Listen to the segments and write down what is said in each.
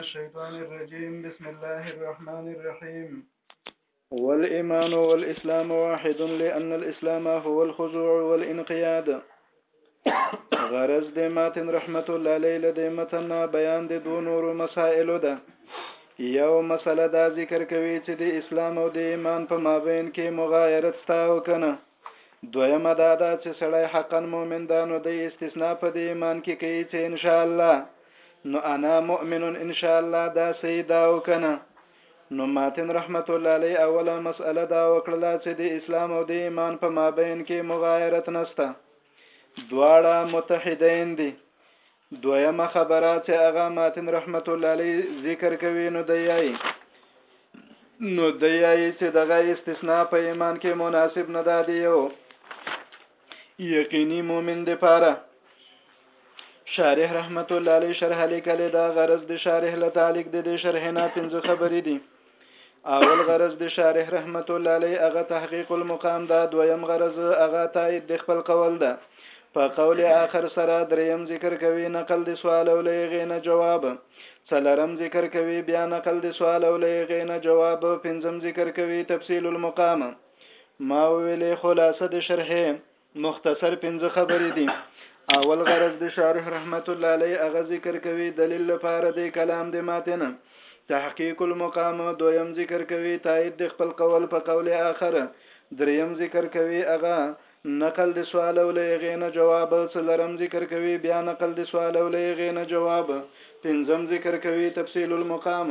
الشيطان الرجيم بسم الله الرحمن الرحيم والإيمان والإسلام واحد لأن الإسلام هو الخضوع والإنقياد غرض د ماتن رحمت الله علیه له د متن بیان د دوه نورو مسائلو ده یو مسله دا ذکر کوي چې د اسلام او د ایمان په مابین کې مغایرت ستا او کنه دویمه دا ده چې سړی حقا مؤمن ده نو د استثناء په د ایمان کې کوي چې ان شاء الله نو انا مؤمن ان شاء الله دا صحیح دا او کنه نو ماتن رحمت الله علی اوله مسأله دا وکړه چې د اسلام او د ایمان په مابین کې مغایرت نشته دواړه متحدین دي دویمه خبره چې هغه ماتن رحمت الله علی ذکر کوي نو دی یای نو دی یای چې دغه استثناء په ایمان کې مناسب نه ده دی یو یقیني مؤمن د پاره شارح رحمت الله علیه شرح لیکل دا غرض د شارح له تعلق د دې شرح نه پنځه خبرې دي اول غرض د شارح رحمت الله علیه هغه تحقیق المقام دا دویم غرض هغه تایید د خپل قول ده په قول آخر سره دریم ذکر کوي نقل د سوال او لغې نه جواب څلرم ذکر کوي بیا نقل د سوال او لغې نه جواب پنځم ذکر کوي تفصیل المقام ما ویلې خلاصه د شرحې مختصر پنځه خبرې دي اول غرض د شارح رحمت الله علیه هغه ذکر کوي دلیل لپاره د کلام د ماتنه تحقیق المقام دویم ذکر کوي تایید د خپل قول په قول آخر دریم ذکر کوي هغه نقل د سوال او لغې نه جواب څلرم ذکر کوي بیا نقل د سوال او لغې نه جواب پنځم ذکر کوي تفصیل المقام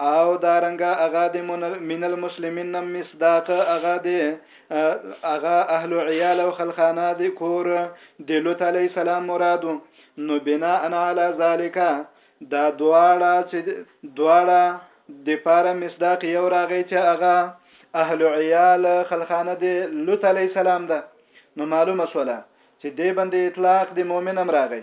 او دارنګه اغا د من المسلمین نم مصداق اغا د اغا اهل عیال او خلخانه د کور د لوط علی السلام مرادو نو بنا ان علی ذالک دا دواړه چې دواړه د پاره مصداق یو راغی چې اغا اهل عیال خلخانه د لوط علی السلام ده نو معلومه شوله چې دې باندې اطلاق د مؤمن امر راغی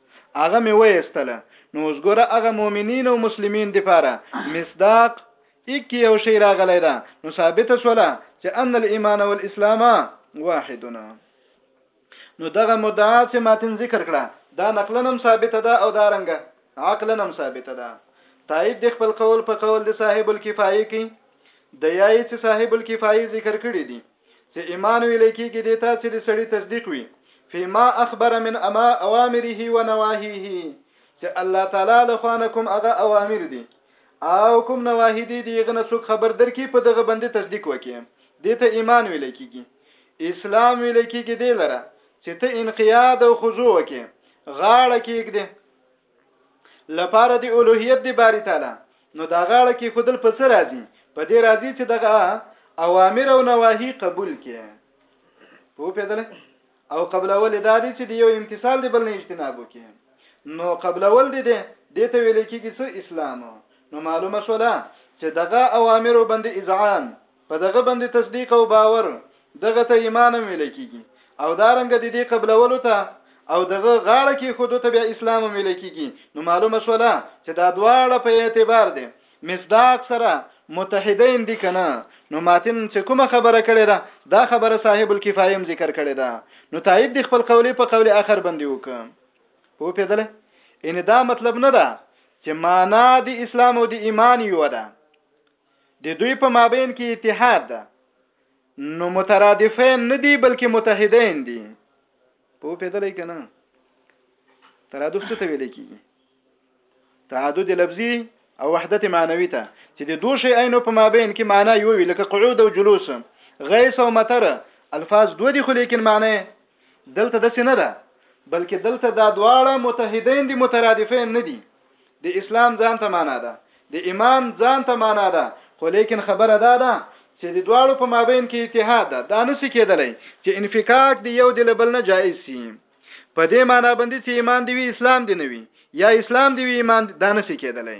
هغه مې ویستله نو اوس ګوره هغه مؤمنین او مسلمین دی پاره مصداق اکی یو شی راغلی دا نو ثابت سوله چې ان الايمان والاسلام واحدنا نو دغه مدعا چې ماتن ذکر کړه دا نقلا هم ثابت ده او دا رنګه عقلا هم ثابت ده تایید د خپل قول په قول د صاحب الکفایه کې د یای چې صاحب الکفایه ذکر کړی دي چې ایمان ویل کېږي د تا چې د سړي تصدیق وي فيما اخبر من اما اوامره ونواهيه چې الله تعالی له خوانه کوم هغه اوامر دي او کوم نواهی دي دغه نه څوک خبر درکې په دغه باندې تصدیق وکې دته ایمان ویل کېږي اسلام ویل کېږي دی لره چې ته انقیاد او خضوع وکې غاړه کېږدې لپاره د اولوهیت د باری تعالی نو دا غاړه کې خودل په سر راځي په دې راځي چې دغه اوامر او نواهی قبول کړي په پیدل او قبل اول دا دي چې د یو امتصال دی بل نه اجتناب وکړي نو قبل اول دي دي د ته ویل کېږي چې اسلام نو معلومه شولا چې دغه اوامر باندې اذعان په دغه باندې تصدیق او باور دغه ته ایمان هم ویل کیږي او دا رنګ د دې قبلولو ته او دغه غاړه کې خودو ته بیا اسلام هم ویل کیږي نو معلومه شوله چې دا دواړه په اعتبار دي مصداق سره متحدین دي کنه نو ماتن چې کومه خبره کړې ده دا خبره صاحب الکفایه هم ذکر کړې ده نو تایید د خپل قولی په قول اخر باندې وکړه په پیدل ان دا مطلب نه ده چې معنا د اسلام او د ایمان یو ده د دوی په مابین کې اتحاد ده نو مترادفین نه دي بلکې متحدین دي په پیدلې کنه ترادف څه ته ویل کیږي تعدد لفظي او وحدت معنوي ته چې د دوه شی عینو په مابین کې معنی یو وی لکه قعود او جلوس غیث او مطر الفاظ دوه دي خو لیکن معنی دلته داسې نه ده بلکې دلته دا دواړه متحدین دي مترادفین نه دي د اسلام ځان ته معنا ده د ایمان ځان ته معنا ده خو لیکن خبره دا ده چې د دواړو په مابین کې اتحاد ده دا نسی کېدلی چې انفکاک دی یو د لبل نه جایز شي په دې معنا باندې چې ایمان دی وی اسلام دی نه وی یا اسلام دی وی ایمان دا نسی کېدلی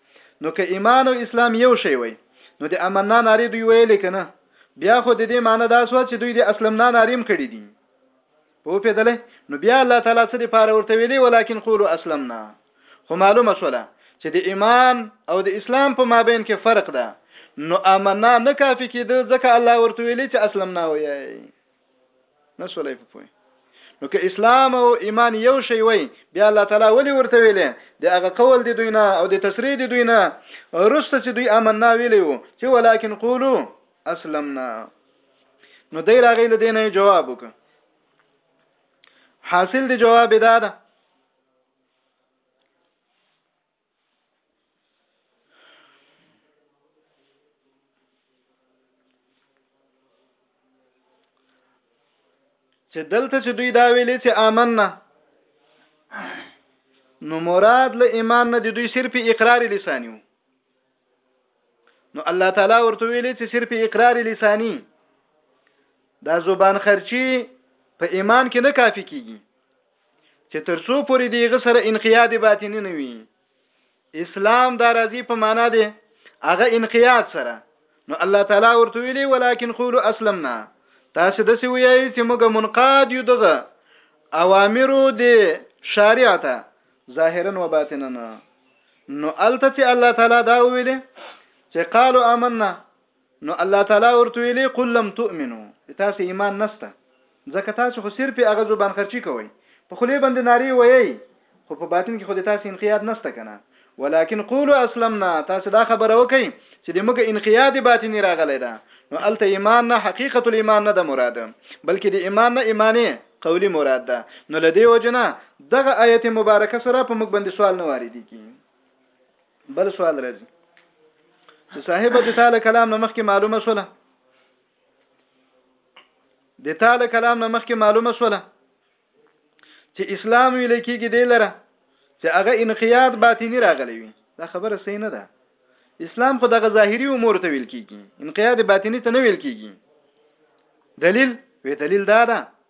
نو که ایمان او اسلام یو شی وای نو د امننا ناری دوی ویلې کنه بیا خو د دې معنی دا سو چې دوی د اسلمنا ناریم کړی دي په پیدلې نو بیا الله تعالی څه لپاره ورته ویلي ولیکن قولوا اسلمنا خو معلومه شوله چې د ایمان او د اسلام په مابین کې فرق ده نو امننا نه کافي کېده ځکه الله ورته ویلي چې اسلمنا وایي نه سولای په پوي نو که اسلام او ایمان یو شی وای بیا الله تعالی ولی ورته ویلې د هغه قول دی دوی نه او د تسری دی دوی نه رسته چې دوی آمنا ویلی وو چې ولکن قولو اسلمنا نو دی راغی له دینه جواب وک حاصل دی جواب دا ده چې دلته چې دوی دا ویلې چې آمنا نو مراد له ایمان نه دوی صرف اقرار لسانی وو نو الله تعالی ورته ویلې چې صرف اقرار لسانی دا زبان خرچی په ایمان کې نه کافی کیږي چې تر څو پورې دی غ سره انقیاد باطنی نه وي اسلام دا راضی په معنا دی هغه انقیاد سره نو الله تعالی ورته ویلی ولکن قولوا اسلمنا تاسو د سی وی چې موږ منقاد یو دغه اوامرو دی شارع ته ظاهرا و باطنا نو الته چې الله تعالی دا ویلی چې قالوا آمنا نو الله تعالی ورته ویلي، قل لم تؤمنو، په تاسې ایمان نسته، ځکه تاسې خو صرف په هغه زبان خرچي کوئ، په خولې باندې نارې ویی، خو په باطن کې خو د تاسې انقیاد نسته کنه، ولکن قولو اسلمنا، تاسې دا خبره وکړئ چې د موږ انقیاد باطني راغلی ده، نو هلته ایمان نه حقیقت الایمان نه ده مراد، بلکې د ایمان نه ایمان قولي مراد ده، نو له دې وجې نه دغه آیت مبارکه سره په موږ باندې سوال نه واردیږي. بل سوال راځي چې صاحب د تعالی کلام نه مخکې معلومه شوله د تعالی کلام نه مخکې معلومه شوله چې اسلام ویل کېږي دی لره چې هغه انقیاد باطینی راغلی وي دا خبره صحیح نه ده اسلام خو دغه ظاهری امور ته ویل کېږي انقیاد باطینی ته نه ویل کېږي دلیل وی دلیل دا ده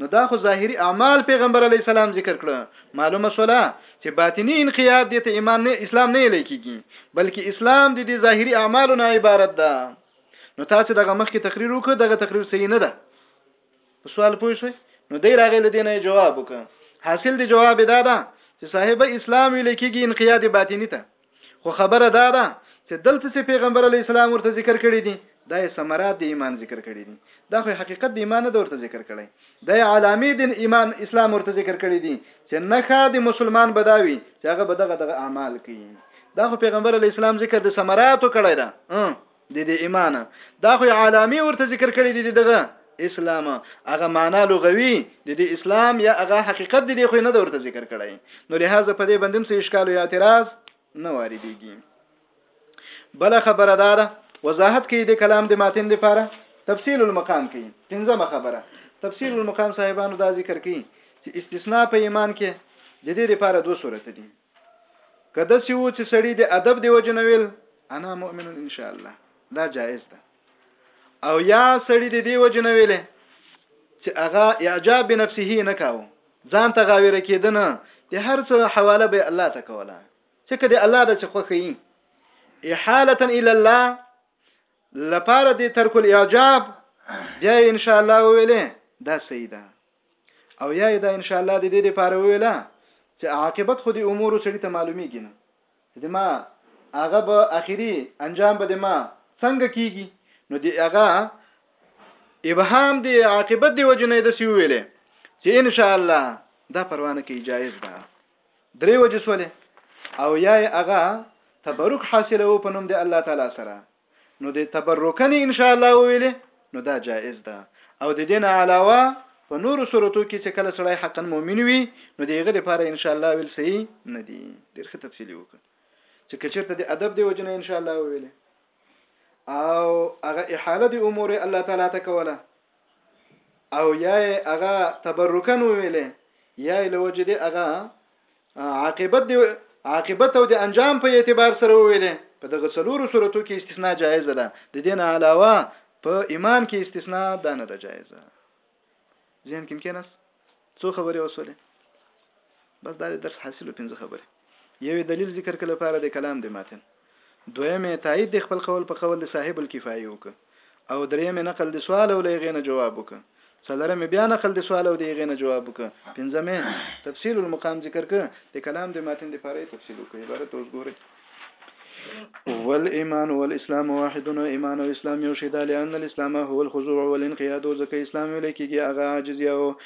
نو دا خو ظاهری اعمال پیغمبر علی السلام ذکر کړه معلومه شولا چې باطینی انقیاد دې ته ایمان نه اسلام نه لیکيږي بلکې اسلام دې د ظاهری اعمالو نه عبارت ده نو تاسو دغه مخ کې تقریر وکړه دغه تقریر صحیح نه ده په سوال پوه شئ نو دی راغی لدی نه جواب وکړه حاصل دی جواب دا ده چې صاحب اسلام ویل کېږي انقیاد باطینی ته خو خبره دا ده چې دلته چې پیغمبر علی السلام ورته ذکر کړی دي دا یې ثمرات د ایمان ذکر کړی دي دا خو حقیقت د ایمان نه ورته ذکر کړی دا یې علامې د ایمان اسلام ورته ذکر کړی دي چې نخا د مسلمان بداوي چې هغه بدغه دغه اعمال کوي دا خو پیغمبر علی السلام ذکر د ثمراتو کړی ده د دې ایمانه دا خو عالمي ورته ذکر کړی دی دغه اسلام هغه معنا لغوي د دې اسلام یا هغه حقیقت دی خو نه ورته ذکر کړی نو لهدا په دې بندم سه اشکال او اعتراض نه واردېږي بل خبره دا ده وضاحت کوي د کلام د ماتن لپاره تفصیل المقام کوي پنځمه خبره تفصیل المقام صاحبانو دا ذکر کوي چې استثناء په ایمان کې د دې لپاره دوه صورت دي کده سی وو چې سړی د ادب دی وجه نویل انا مؤمن ان شاء الله دا جائز ده او یا سړی د دی وجه نویل چې هغه اعجاب بنفسه نه کاوه ځان ته غاویره کېدنه د هر څه حواله به الله ته کوله چې کده الله د څه خوخی احاله الى الله لپاره د ترک الاعجاب بیا ان شاء الله ویلې دا سیدا او یا دا ان شاء الله د دې لپاره ویلا چې عاقبت خو د امور سړي ته معلومیږي نه د ما هغه به اخیری انجام به د ما څنګه کیږي نو د هغه ابهام دی عاقبت دی وجنه د سی ویلې چې ان شاء الله دا پروانه کې جایز ده درې وجه سولې او یا هغه تبرک حاصلو په نوم د الله تعالی سره نو د تبرکنې ان شاء الله وویلې نو دا جائز ده او د دین علاوه په نورو صورتو کې چې کله سړی حقا مؤمن وي نو دیغه لپاره ان شاء الله ویل صحیح نه دي ډیر ښه تفصیلی وکړه چې کچرته د ادب دی وجنه ان شاء الله ویل او هغه احاله د امور الله تعالی ته کوله او یا هغه تبرکن ویل یا لوجد هغه عاقبت دی عاقبت او د انجام په اعتبار سره وویل په دغه څلورو صورتو کې استثناء جایز ده د دین علاوه په ایمان کې استثناء ده نه ده جایزه ذهن کې کېناس څو خبرې وسولې بس دا درس حاصلو پنځه خبرې یوې دلیل ذکر کړ لپاره د کلام د ماتن دویم یې تایید د خپل قول په قول د صاحب الکفایې وکړ او دریم یې نقل د سوال او له هغې نه جواب وکړ څلورم یې بیا نقل د سوال او د هغې نه جواب وکړ پنځم یې تفصیل المقام ذکر کړ د کلام د ماتن د پاره تفصیل وکړ عبارت اوس ګورئ والایمان والاسلام واحد نو ایمان او اسلام یو شی دا لئن الاسلام هو الخضوع والانقياد ځکه اسلام ویل کېږي هغه عاجزي او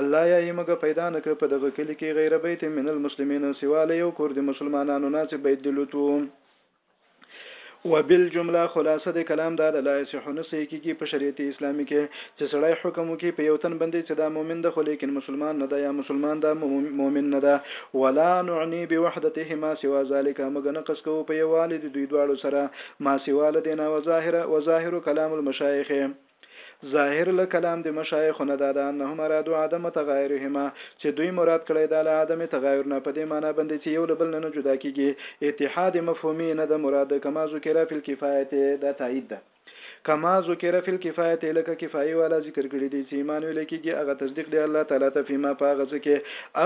الله يا يې مګه پيدا نه کړ په دغه کلي کې غير بيت من المسلمين سوا له يو کور د مسلمانانو نه چې بيت د لوط وو. وبالجمله خلاصه د کلام دا ده لا يصح نه صحيح کېږي په شريعت اسلامي کې چې سړی حکم وکړي په يو تن باندې چې دا مؤمن ده خو ليکن مسلمان نه ده يا مسلمان ده مؤمن نه ده ولا نعني بوحدتهما سوا ذلك مګه نقص کوو په يووالي د دوی دواړو سره ما سوا له دې نه وظاهر وظاهر کلام المشايخ ظاهر له کلام د مشایخو نه داده انهم ارادوا عدم تغایرهما چې دوی مراد کړی دا له عدم تغایر نه په دې معنی بندې چې یو له بل نه نه جدا کیږي اتحاد مفهومي یې نه ده مراد کما ذکر فی الکفایه دا تایید ده کما ذکر فی الکفایه لکه کفایه والا ذکر کړي دي چې ایمان ویل کیږي هغه تصدیق دی الله تعالی ته فیما په هغه څه کې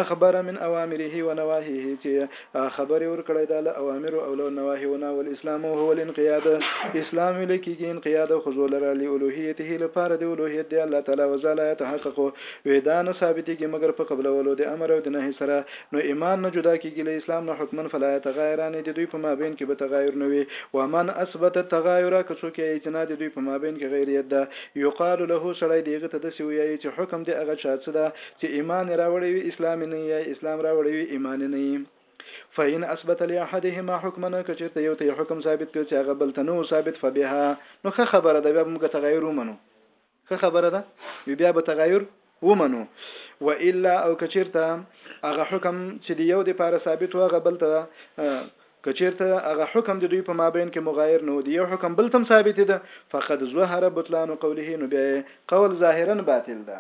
اخبر من اوامره و نواهیه چې خبر یې ورکړی دا له اوامرو او له نواهیو نه والاسلام هو الانقیاد اسلام ویل کېږي انقیاد او خضوع لره لالوهیته لپاره د الوهیت دی الله تعالی وځه لا یتحقق وې دا نه ثابتېږي مګر په قبلولو د امر او د نهي سره نو ایمان نه جدا کېږي له اسلام نه حتما فلا یتغایران د دوی په مابین کې به تغایر نه وي ومن اثبت التغایر که څوک یې اجتنا د دوی په مابین کې غیریت ده یقال له سړی د هغه ته داسې ویایي چې حکم د هغه چا څه ده چې ایمان یې راوړی وي اسلام نه یا اسلام راوړی وي ایمان نه یي فإن اثبت لاحدهما حكما کچرته یو ته حکم ثابت کړ چې هغه بل ته نو ثابت فبها نو ښه خبره ده بیا موږ تغیر ومنو ښه خبره ده بیا به تغیر ومنو و الا او کچرته هغه حکم چې دی یو د پاره ثابت و هغه بل ته کچیرته هغه حکم د دوی په مابین کې مغایر نه دی یو حکم بل تم ثابت ده فقد ظهر بطلان قوله نو به قول ظاهرا باطل ده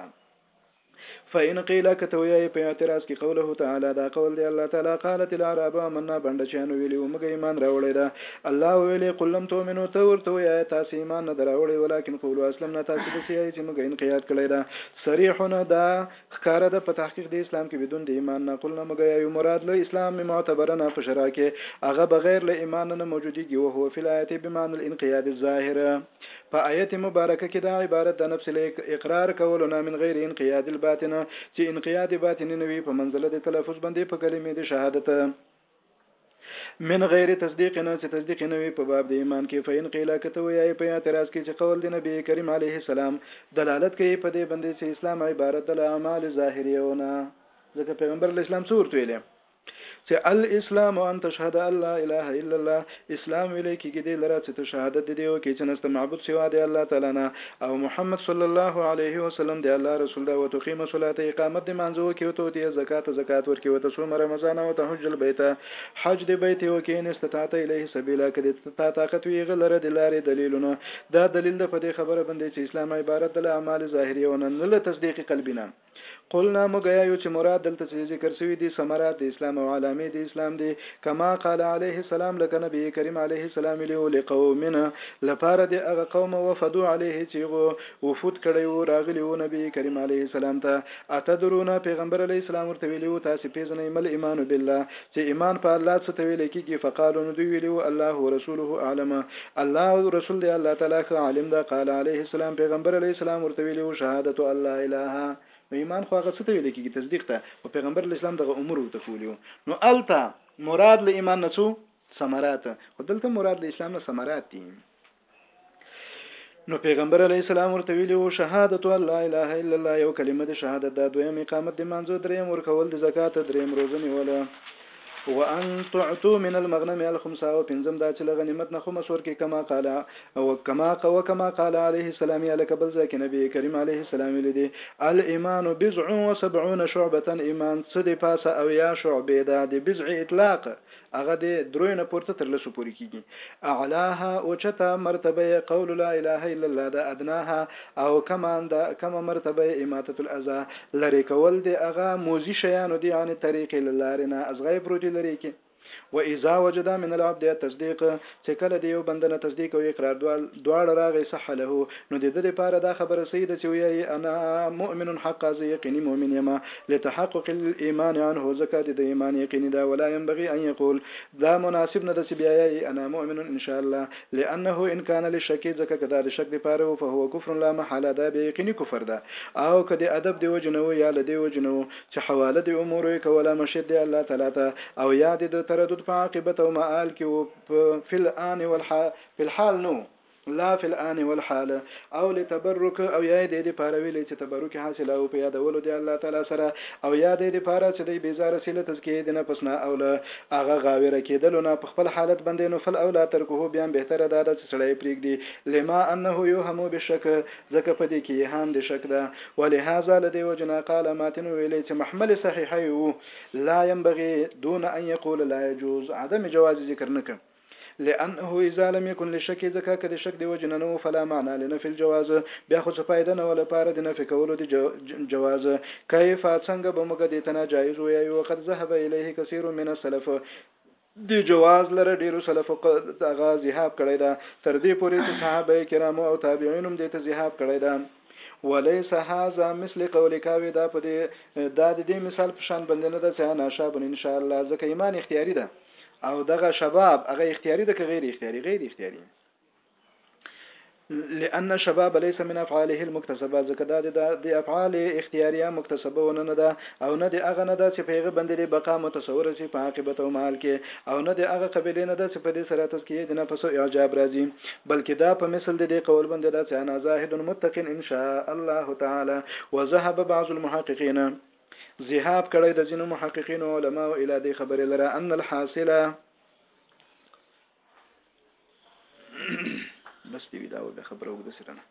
فإن قيل كتويا په اعتراض کې قوله تعالی دا قول دی الله تعالی قالت العرب آمنا بندچانو ویلی موږ ایمان راوړی دا الله ویلی قل لم تؤمنوا ته ورته ویا تاسو ایمان نه دراوړی ولکن قولوا اسلمنا تاسو به سیای چې موږ انقیاد کړی دا صریحونه دا ښکاره ده په تحقیق د اسلام کې بدون د ایمان نه قلنا موږ یو مراد له اسلام معتبرنا په شرع کې هغه بغیر له ایمان نه موجودیږي او هو فی الایت بمعنى الانقیاد الظاهره په آیت مبارکه کې دا عبارت د نفس له اقرار کولو نه من غیر انقیاد الباطن چې انقیاد باطنی نه وي په منزله د تلفظ باندې په کلمې د شهادت من غیر تصدیق نه چې تصدیق نه وي په باب د ایمان کې فین قیل کته وی په اعتراض کې چې قول دی نبی کریم علیه السلام دلالت کوي په دې باندې چې اسلام عبارت د اعمال ظاهریونه ځکه پیغمبر اسلام څور تویلې چې الاسلام ان تشهد ان لا اله الا الله اسلام ویل کېږي دې لره چې ته شهادت دې دیو کې چې نشته معبود سوا دی الله تعالی نه او محمد صلی الله علیه وسلم دی الله رسول دا وتقیم الصلاه اقامت دې مانځو کې او تو دې زکات زکات ورکې وته صوم رمضان او ته حج البیت حج دې بیت یو کې ان استطاعت الیه سبیلا کړي تا طاقت وی غلره د لارې دلیلونه دا دلیل د په دې خبره باندې چې اسلام عبارت د اعمال ظاهریه ونه نه له تصدیق قلبی نه قلنا موږ یایو چې مراد دلته چې ذکر شوي دي ثمرات د اسلام او علامې د اسلام دي کما قال علیه السلام لکه نبی کریم علیه السلام ویلو لقومنا لپاره د هغه قوم وفدو علیه چې غو وفود کړی وو راغلی وو نبی کریم علیه السلام ته اتدرونه پیغمبر علیه السلام ورته ویلو تاسو پیژنئ مل ایمان بالله چه ایمان په الله څه ته ویلی کیږی فقالو نو دوی ویلی وو الله ورسوله اعلم الله او رسول دی الله تعالی ښه عالم ده قال علیه السلام پیغمبر علیه السلام ورته ویلی وو شهادت ان لا اله نو ایمان خو هغه څه ته ویلی کیږی تصدیق ته خو پیغمبر علیه السلام دغه امور ورته کولی وو نو الته مراد له ایمان نه څو ثمرات خو دلته مراد له اسلام نه ثمرات دي نو پیغمبر علی السلام ورته ویلی او شهادت الله اله الا الله یو کلمه د شهادت د دویم اقامت د منځو دریم ورکول د زکات دریم روزه نیوله وان تعتو من المغنم الخمسه او پنځم دا چې لغنیمت نه خمس ورکې کما قال او کما قو کما قال عليه السلام الک بل ځکه نبی کریم عليه السلام لدی الايمان بضع و70 شعبه ایمان څه دی پاسه او یا شعبه ده د بضع اطلاق هغه د دریو نه پورته تر لسو پورې کیږي. اعلاها اوچته مرتبه یې قول لا اله الا الله ده، ادناها او کمه ده، کمه مرتبه یې اماطة الاذی، لرې کول د هغه موذي شیانو دي، عن الطریق له لارې نه، از غیب روجي لرې کړي. واذا وجد من العبد التصدیق چې کله د یو بنده نه تصدیق او اقرار دواړه راغی صح له نو د ده لپاره دا خبره صحیح ده چې ویایي انا مؤمن حقا زه یقیني مؤمن یم لتحقق الایمان عنه ځکه د ده ایمان یقیني ده ولا ینبغي ان یقول دا مناسب نه ده چې بیا یایي انا مؤمن ان شاء الله لانه ان کان للشک ځکه که دا د شک لپاره وو فهو کفر لا محاله دا بیا یقیني کفر ده او که د ادب د وجې نه وو یا له دې وجې نه وو چې حواله د امورو یې کوله مشر دې الله تعالی ته او یا دې د تردد په عاقبت او مآل کې و په فی الآن والحال په الحال نو لا فی الآن والحال او لتبرک او یا دې دې پاره ویلې چې تبرک حاصله او په یادولو دې الله تعالی سره او یا دې دې پاره چې دې بیزار سي له تزکیه دې نه پس نه او له هغه غاوره کېدلو نه په خپل حالت باندې نو فل او لا ترکه بیا بهتره ده چې سړی پریږدي لما انه یوهمو بشک ځکه په دې کې یې هان د شک ده. ولهذا له دې وجې نه قال ماتن وویلې چې محمل صحیحه یې وو لا ینبغي دون ان یقول لا یجوز عدم جواز یې ذکر نه کړ لأنه اذا لم یکن لشک ځکه که د شک د وجې نه نه وو فلا معنی لنفی الجواز بیا خو څه فایده نه وه لپاره د نفی کولو د جواز کیف څنګه به موږ دې ته ناجایز ویایو وقد ذهب الیه کثیر من السلف دي جواز لره ډيرو سلفو دغه ذهاب کړی ده تر دي پوري چي صحابه کرامو او تابعين هم دي ته ذهاب کړی ده وليس هذا مثل قول کاوي دا په دي دا د دي مثال په شان بندي نه ده چې انا شاب ان شاء الله ځکه ایمان اختیاري ده او دغه شباب هغه اختیاري ده که غیر اختیاري غیر اختیاري لأن الشباب ليس من افعاله المكتسبه ځکه دا د افعال اختیاریه مکتسبه ونه نه ده او نه د هغه نه ده چې په هغه باندې د بقا متصور شي په عاقبت او مال کې او نه د هغه قبیله نه ده چې په دې سره تزکیه د نفس او اعجاب راځي بلکې دا په مثل د دې قول باندې ده چې انا زاهد متقن ان شاء الله تعالی وذهب بعض المحققين ذهاب کړی د ځینو محققین او علما او اله دې خبره لره ان الحاصله بس دی دا وګه خبره وګه سره نه